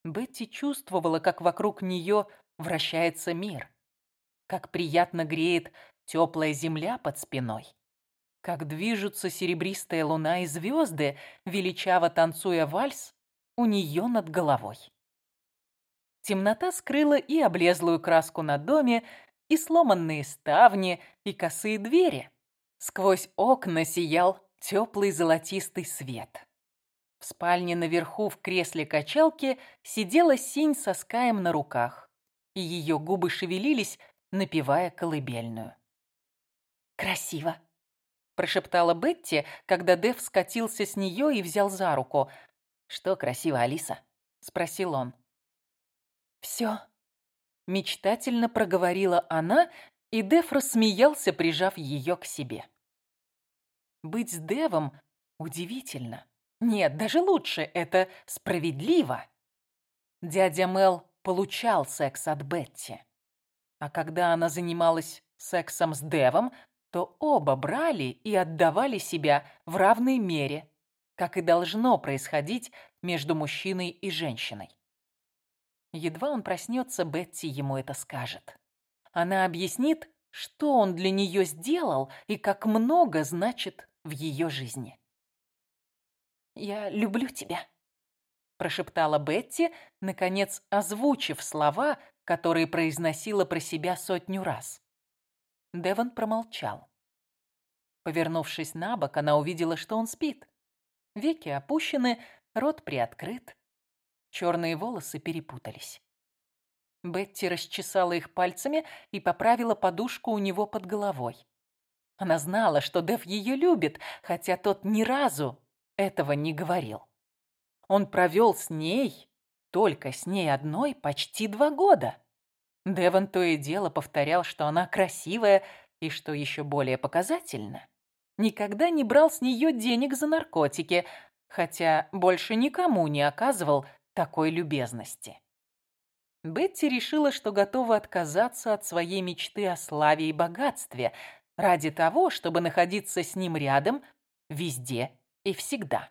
Speaker 1: Бетти чувствовала, как вокруг нее вращается мир, как приятно греет теплая земля под спиной, как движутся серебристая луна и звезды, величаво танцуя вальс у нее над головой. Темнота скрыла и облезлую краску на доме, и сломанные ставни, и косые двери. Сквозь окна сиял теплый золотистый свет. В спальне наверху в кресле качалки сидела синь со скаем на руках, и ее губы шевелились, напевая колыбельную. «Красиво!» – прошептала Бетти, когда Дэв скатился с нее и взял за руку. «Что красиво, Алиса?» – спросил он. «Все», — мечтательно проговорила она, и Дев рассмеялся, прижав ее к себе. Быть с Девом удивительно. Нет, даже лучше, это справедливо. Дядя Мел получал секс от Бетти. А когда она занималась сексом с Девом, то оба брали и отдавали себя в равной мере, как и должно происходить между мужчиной и женщиной. Едва он проснется, Бетти ему это скажет. Она объяснит, что он для нее сделал и как много значит в ее жизни. «Я люблю тебя», – прошептала Бетти, наконец озвучив слова, которые произносила про себя сотню раз. Девон промолчал. Повернувшись на бок, она увидела, что он спит. Веки опущены, рот приоткрыт. Черные волосы перепутались. Бетти расчесала их пальцами и поправила подушку у него под головой. Она знала, что Дэв ее любит, хотя тот ни разу этого не говорил. Он провел с ней, только с ней одной, почти два года. Деван то и дело повторял, что она красивая и, что еще более показательно, никогда не брал с нее денег за наркотики, хотя больше никому не оказывал такой любезности. Бетти решила, что готова отказаться от своей мечты о славе и богатстве ради того, чтобы находиться с ним рядом везде и всегда.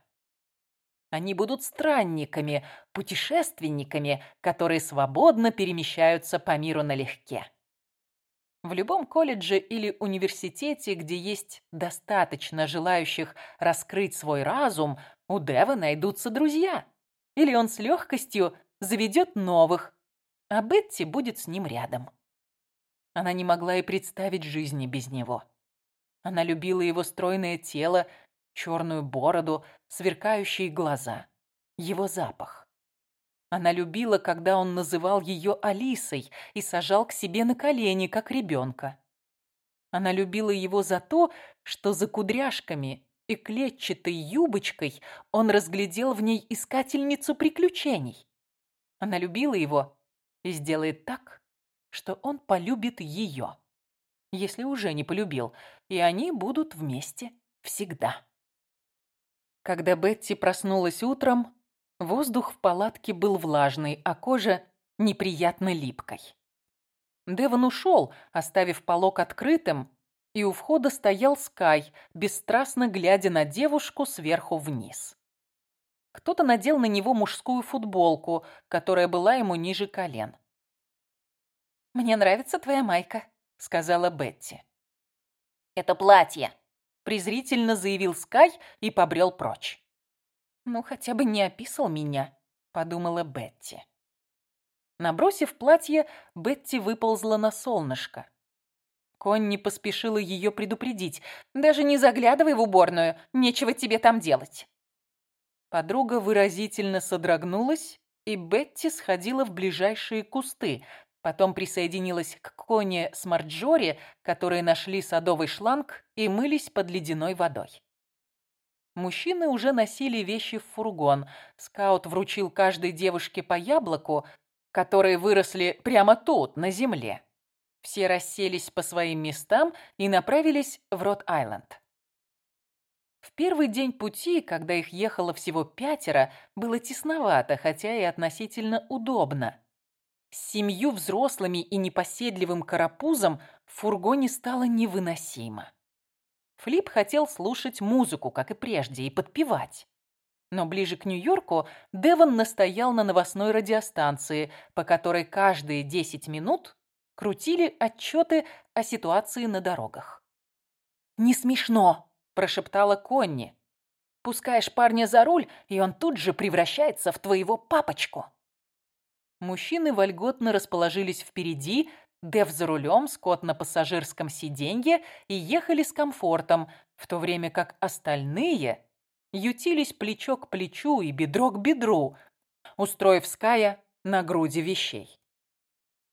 Speaker 1: Они будут странниками, путешественниками, которые свободно перемещаются по миру налегке. В любом колледже или университете, где есть достаточно желающих раскрыть свой разум, у Дева найдутся друзья – или он с легкостью заведет новых, а Бетти будет с ним рядом. Она не могла и представить жизни без него. Она любила его стройное тело, черную бороду, сверкающие глаза, его запах. Она любила, когда он называл ее Алисой и сажал к себе на колени, как ребенка. Она любила его за то, что за кудряшками и клетчатой юбочкой он разглядел в ней искательницу приключений. Она любила его и сделает так, что он полюбит ее. если уже не полюбил, и они будут вместе всегда. Когда Бетти проснулась утром, воздух в палатке был влажный, а кожа неприятно липкой. Деван ушел, оставив полог открытым, и у входа стоял Скай, бесстрастно глядя на девушку сверху вниз. Кто-то надел на него мужскую футболку, которая была ему ниже колен. «Мне нравится твоя майка», — сказала Бетти.
Speaker 2: «Это платье», —
Speaker 1: презрительно заявил Скай и побрел прочь. «Ну, хотя бы не описал меня», — подумала Бетти. Набросив платье, Бетти выползла на солнышко. Конни поспешила ее предупредить. «Даже не заглядывай в уборную, нечего тебе там делать». Подруга выразительно содрогнулась, и Бетти сходила в ближайшие кусты, Потом присоединилась к Коне с Марджори, которые нашли садовый шланг и мылись под ледяной водой. Мужчины уже носили вещи в фургон. Скаут вручил каждой девушке по яблоку, которые выросли прямо тут, на земле. Все расселись по своим местам и направились в Рот-Айленд. В первый день пути, когда их ехало всего пятеро, было тесновато, хотя и относительно удобно. С семью взрослыми и непоседливым карапузом в фургоне стало невыносимо. Флип хотел слушать музыку, как и прежде, и подпевать. Но ближе к Нью-Йорку Девон настоял на новостной радиостанции, по которой каждые 10 минут крутили отчеты о ситуации на дорогах. «Не смешно!» – прошептала Конни. «Пускаешь парня за руль, и он тут же превращается в твоего папочку». Мужчины вольготно расположились впереди, Дев за рулем, Скотт на пассажирском сиденье и ехали с комфортом, в то время как остальные ютились плечо к плечу и бедро к бедру, устроив Ская на груди вещей.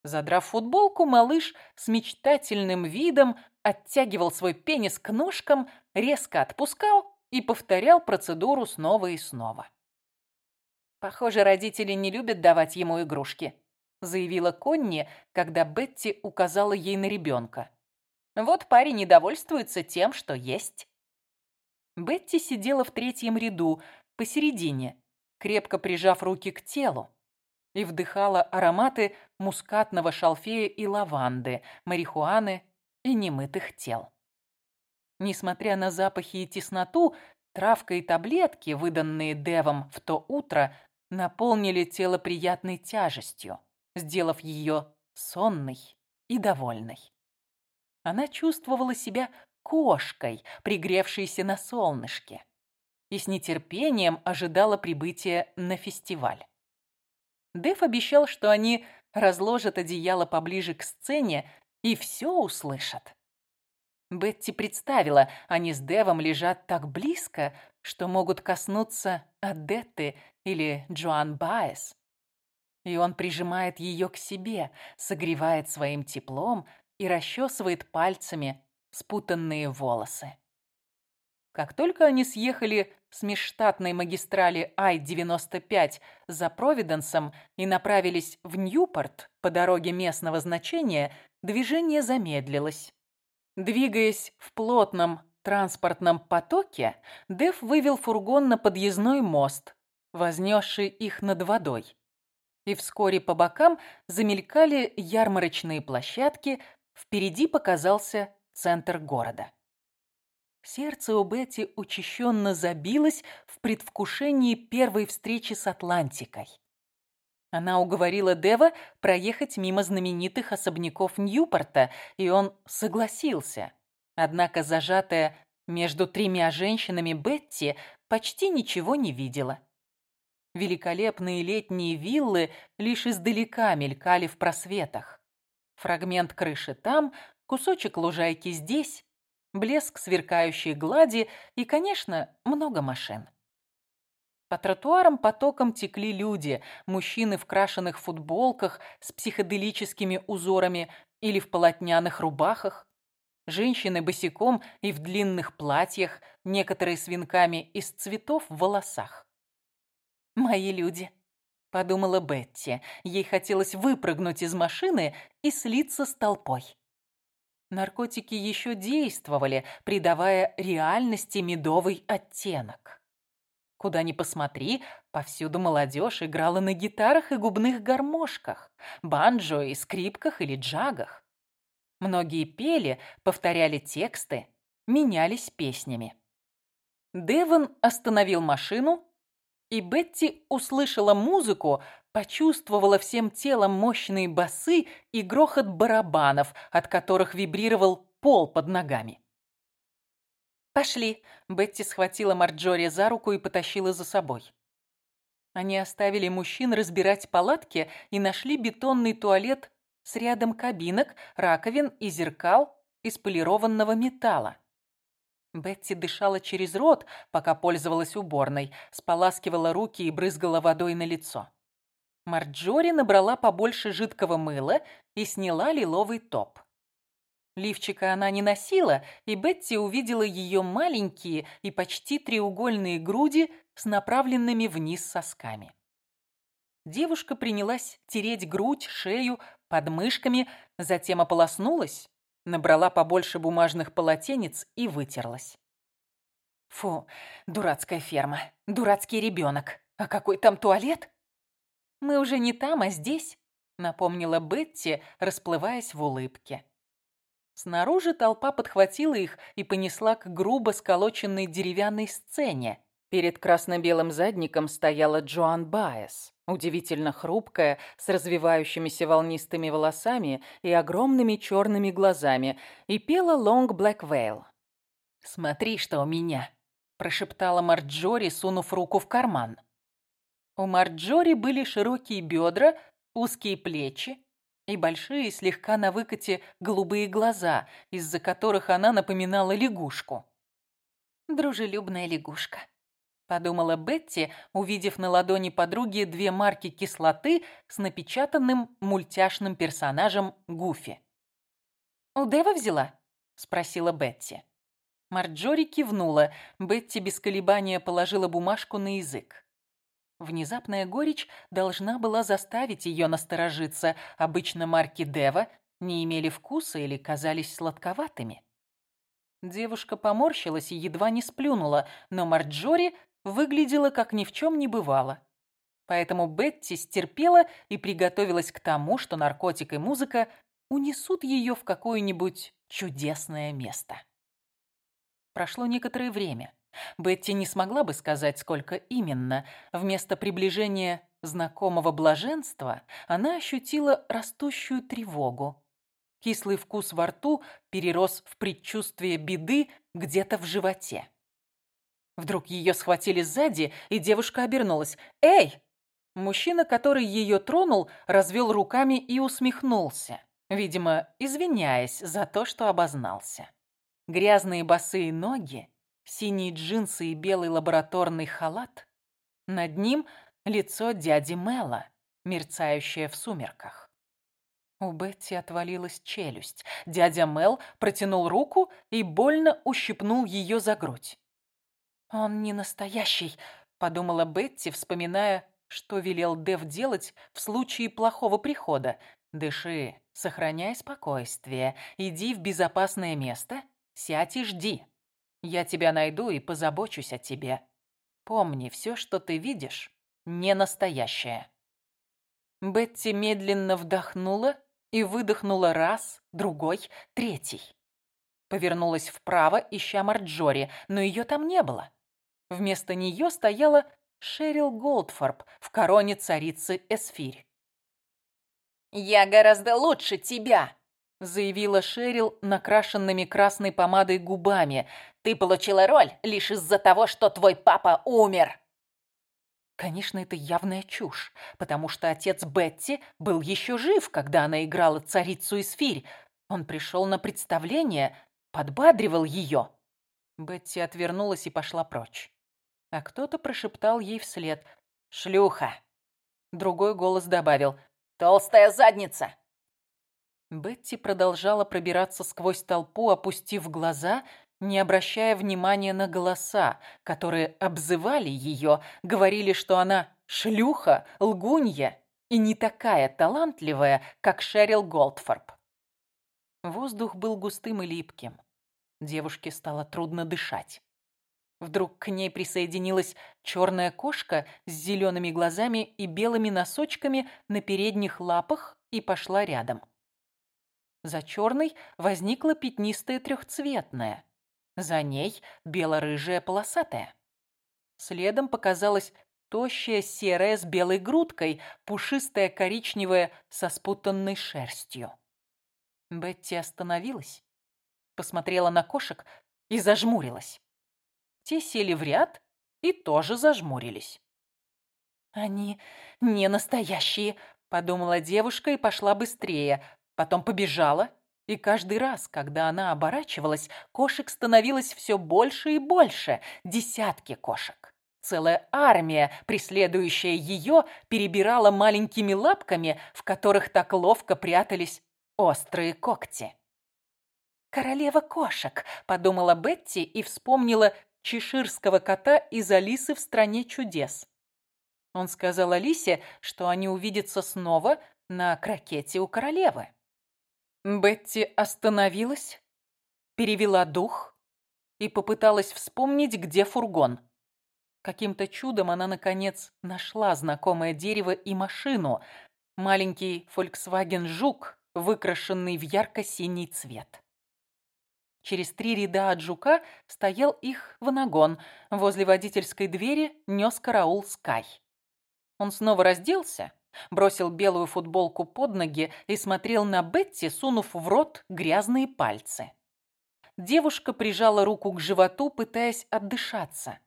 Speaker 1: Задрав футболку, малыш с мечтательным видом оттягивал свой пенис к ножкам, резко отпускал и повторял процедуру снова и снова. «Похоже, родители не любят давать ему игрушки», заявила Конни, когда Бетти указала ей на ребенка. «Вот парень недовольствуется тем, что есть». Бетти сидела в третьем ряду, посередине, крепко прижав руки к телу, и вдыхала ароматы мускатного шалфея и лаванды, марихуаны и немытых тел. Несмотря на запахи и тесноту, травка и таблетки, выданные Девом в то утро, наполнили тело приятной тяжестью, сделав ее сонной и довольной. Она чувствовала себя кошкой, пригревшейся на солнышке, и с нетерпением ожидала прибытия на фестиваль. Дэв обещал, что они разложат одеяло поближе к сцене и все услышат. Бетти представила, они с Девом лежат так близко, что могут коснуться Адетты или Джоан Баэс. И он прижимает ее к себе, согревает своим теплом и расчесывает пальцами спутанные волосы. Как только они съехали с межштатной магистрали Ай-95 за Провиденсом и направились в Ньюпорт по дороге местного значения, движение замедлилось. Двигаясь в плотном транспортном потоке, Дев вывел фургон на подъездной мост, вознесший их над водой. И вскоре по бокам замелькали ярмарочные площадки, впереди показался центр города. Сердце у Бетти учащенно забилось в предвкушении первой встречи с Атлантикой. Она уговорила Дева проехать мимо знаменитых особняков Ньюпорта, и он согласился. Однако зажатая между тремя женщинами Бетти почти ничего не видела. Великолепные летние виллы лишь издалека мелькали в просветах. Фрагмент крыши там, кусочек лужайки здесь, блеск сверкающей глади и, конечно, много машин. По тротуарам потоком текли люди, мужчины в крашеных футболках с психоделическими узорами или в полотняных рубахах, женщины босиком и в длинных платьях, некоторые с венками из цветов в волосах. «Мои люди», — подумала Бетти. Ей хотелось выпрыгнуть из машины и слиться с толпой. Наркотики еще действовали, придавая реальности медовый оттенок. Куда ни посмотри, повсюду молодежь играла на гитарах и губных гармошках, банджо и скрипках или джагах. Многие пели, повторяли тексты, менялись песнями. Девон остановил машину, и Бетти услышала музыку, почувствовала всем телом мощные басы и грохот барабанов, от которых вибрировал пол под ногами. «Пошли!» – Бетти схватила Марджори за руку и потащила за собой. Они оставили мужчин разбирать палатки и нашли бетонный туалет с рядом кабинок, раковин и зеркал из полированного металла. Бетти дышала через рот, пока пользовалась уборной, споласкивала руки и брызгала водой на лицо. Марджори набрала побольше жидкого мыла и сняла лиловый топ. Лифчика она не носила, и Бетти увидела ее маленькие и почти треугольные груди с направленными вниз сосками. Девушка принялась тереть грудь, шею, подмышками, затем ополоснулась, набрала побольше бумажных полотенец и вытерлась. Фу, дурацкая ферма, дурацкий ребенок. А какой там туалет? Мы уже не там, а здесь, напомнила Бетти, расплываясь в улыбке. Снаружи толпа подхватила их и понесла к грубо сколоченной деревянной сцене. Перед красно-белым задником стояла Джоан Баес, удивительно хрупкая, с развивающимися волнистыми волосами и огромными черными глазами, и пела «Long Black Veil». «Смотри, что у меня!» – прошептала Марджори, сунув руку в карман. У Марджори были широкие бедра, узкие плечи, и большие, слегка на выкате, голубые глаза, из-за которых она напоминала лягушку. «Дружелюбная лягушка», — подумала Бетти, увидев на ладони подруги две марки кислоты с напечатанным мультяшным персонажем Гуфи. «У Дева взяла?» — спросила Бетти. Марджори кивнула. Бетти без колебания положила бумажку на язык. Внезапная горечь должна была заставить ее насторожиться. Обычно марки Дева не имели вкуса или казались сладковатыми. Девушка поморщилась и едва не сплюнула, но Марджори выглядела как ни в чем не бывало. Поэтому Бетти стерпела и приготовилась к тому, что наркотик и музыка унесут ее в какое-нибудь чудесное место. Прошло некоторое время. Бетти не смогла бы сказать, сколько именно. Вместо приближения знакомого блаженства она ощутила растущую тревогу. Кислый вкус во рту перерос в предчувствие беды где-то в животе. Вдруг ее схватили сзади, и девушка обернулась. «Эй!» Мужчина, который ее тронул, развел руками и усмехнулся, видимо, извиняясь за то, что обознался. Грязные босые ноги синие джинсы и белый лабораторный халат. Над ним лицо дяди Мэла, мерцающее в сумерках. У Бетти отвалилась челюсть. Дядя Мел протянул руку и больно ущипнул ее за грудь. «Он не настоящий», — подумала Бетти, вспоминая, что велел Дев делать в случае плохого прихода. «Дыши, сохраняй спокойствие, иди в безопасное место, сядь и жди». Я тебя найду и позабочусь о тебе. Помни, все, что ты видишь, не настоящее». Бетти медленно вдохнула и выдохнула раз, другой, третий. Повернулась вправо, ища Марджори, но ее там не было. Вместо нее стояла Шерил Голдфорб в короне царицы Эсфирь.
Speaker 2: «Я гораздо лучше тебя!»
Speaker 1: Заявила Шерил накрашенными красной помадой губами.
Speaker 2: «Ты получила роль лишь из-за того, что твой папа умер!»
Speaker 1: Конечно, это явная чушь, потому что отец Бетти был еще жив, когда она играла царицу Исфирь. Он пришел на представление, подбадривал ее. Бетти отвернулась и пошла прочь. А кто-то прошептал ей вслед «Шлюха!». Другой голос добавил «Толстая задница!». Бетти продолжала пробираться сквозь толпу, опустив глаза, не обращая внимания на голоса, которые обзывали ее, говорили, что она шлюха, лгунья и не такая талантливая, как Шерил Голдфорб. Воздух был густым и липким. Девушке стало трудно дышать. Вдруг к ней присоединилась черная кошка с зелеными глазами и белыми носочками на передних лапах и пошла рядом. За черной возникла пятнистая трехцветная. За ней бело-рыжая полосатая. Следом показалась тощая серая с белой грудкой, пушистая коричневая со спутанной шерстью. Бетти остановилась, посмотрела на кошек и зажмурилась. Те сели в ряд и тоже зажмурились. «Они не настоящие», — подумала девушка и пошла быстрее. Потом побежала, и каждый раз, когда она оборачивалась, кошек становилось все больше и больше. Десятки кошек. Целая армия, преследующая ее, перебирала маленькими лапками, в которых так ловко прятались острые когти. «Королева кошек», — подумала Бетти и вспомнила чеширского кота из Алисы в «Стране чудес». Он сказал Алисе, что они увидятся снова на крокете у королевы. Бетти остановилась, перевела дух и попыталась вспомнить, где фургон. Каким-то чудом она, наконец, нашла знакомое дерево и машину. Маленький Volkswagen Жук, выкрашенный в ярко-синий цвет. Через три ряда от жука стоял их ванагон. Возле водительской двери нес караул Скай. Он снова разделся, бросил белую футболку под ноги и смотрел на Бетти, сунув в рот грязные пальцы. Девушка прижала руку к животу, пытаясь отдышаться.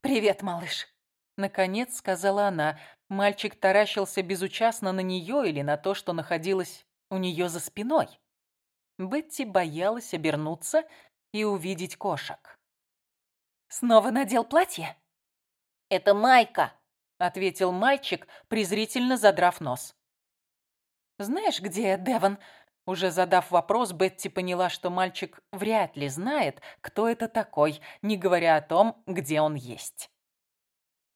Speaker 1: «Привет, малыш!» Наконец сказала она. Мальчик таращился безучастно на нее или на то, что находилось у нее за спиной. Бетти боялась обернуться и увидеть кошек. «Снова надел платье?»
Speaker 2: «Это майка», —
Speaker 1: ответил мальчик, презрительно задрав нос. «Знаешь, где Деван?» Уже задав вопрос, Бетти поняла, что мальчик вряд ли знает, кто это такой, не говоря о том, где он есть.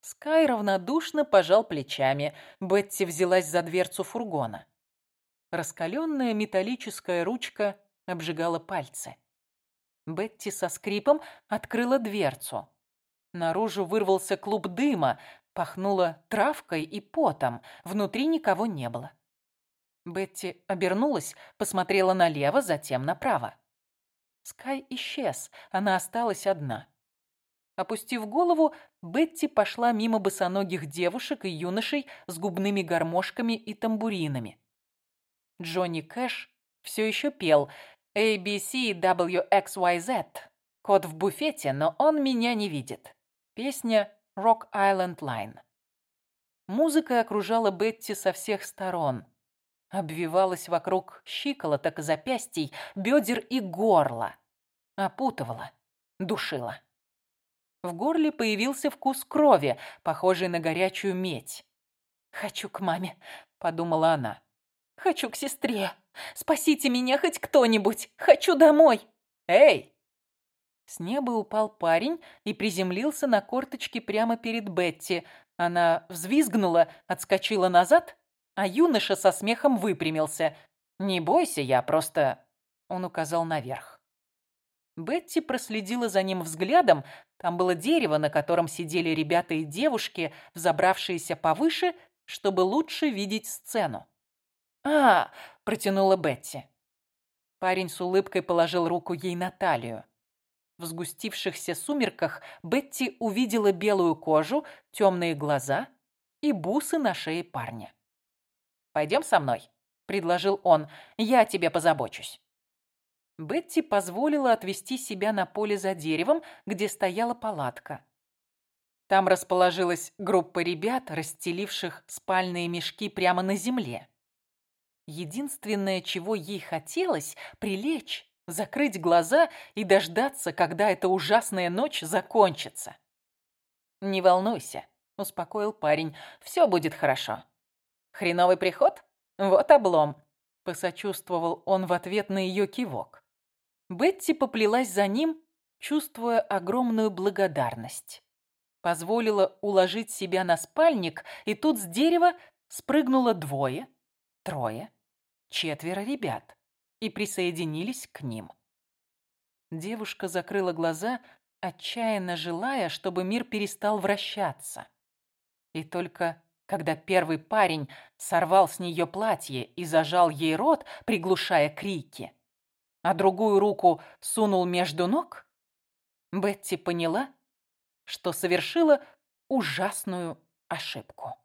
Speaker 1: Скай равнодушно пожал плечами. Бетти взялась за дверцу фургона. Раскаленная металлическая ручка обжигала пальцы. Бетти со скрипом открыла дверцу. Наружу вырвался клуб дыма, пахнуло травкой и потом, внутри никого не было. Бетти обернулась, посмотрела налево, затем направо. Скай исчез, она осталась одна. Опустив голову, Бетти пошла мимо босоногих девушек и юношей с губными гармошками и тамбуринами. Джонни Кэш все еще пел A, B, C, W, X, Y, Z. Код в буфете, но он меня не видит. Песня Rock Island Line. Музыка окружала Бетти со всех сторон. Обвивалась вокруг щиколоток, запястий, бедер и горла. Опутывала, душила. В горле появился вкус крови, похожий на горячую медь. «Хочу к маме», — подумала она. Хочу к сестре. Спасите меня хоть кто-нибудь. Хочу домой. Эй!» С неба упал парень и приземлился на корточки прямо перед Бетти. Она взвизгнула, отскочила назад, а юноша со смехом выпрямился. «Не бойся, я просто...» Он указал наверх. Бетти проследила за ним взглядом. Там было дерево, на котором сидели ребята и девушки, взобравшиеся повыше, чтобы лучше видеть сцену. «А!» – протянула Бетти. Парень с улыбкой положил руку ей на талию. В сгустившихся сумерках Бетти увидела белую кожу, темные глаза и бусы на шее парня. «Пойдем со мной», — предложил он, — «я о тебе позабочусь». Бетти позволила отвести себя на поле за деревом, где стояла палатка. Там расположилась группа ребят, расстеливших спальные мешки прямо на земле. Единственное, чего ей хотелось – прилечь, закрыть глаза и дождаться, когда эта ужасная ночь закончится. «Не волнуйся», – успокоил парень, – «все будет хорошо». «Хреновый приход? Вот облом», – посочувствовал он в ответ на ее кивок. Бетти поплелась за ним, чувствуя огромную благодарность. Позволила уложить себя на спальник, и тут с дерева спрыгнуло двое, трое, четверо ребят. И присоединились к ним. Девушка закрыла глаза, отчаянно желая, чтобы мир перестал вращаться. И только когда первый парень сорвал с нее платье и зажал ей рот, приглушая крики, а другую руку сунул между ног, Бетти поняла, что совершила ужасную ошибку.